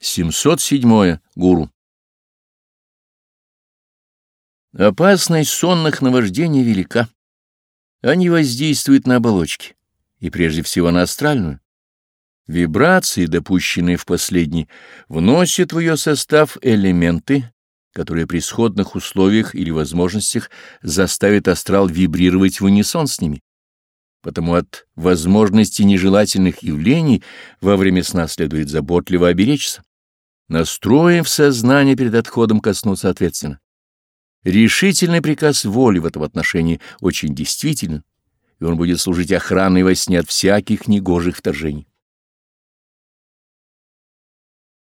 707. Гуру. Опасность сонных наваждений велика. Они воздействуют на оболочки, и прежде всего на астральную. Вибрации, допущенные в последний, вносят в ее состав элементы, которые при сходных условиях или возможностях заставят астрал вибрировать в унисон с ними. Потому от возможности нежелательных явлений во время сна следует заботливо оберечься настроив сознание перед отходом ко сну соответственно. Решительный приказ воли в этом отношении очень действителен, и он будет служить охраной во сне от всяких негожих вторжений.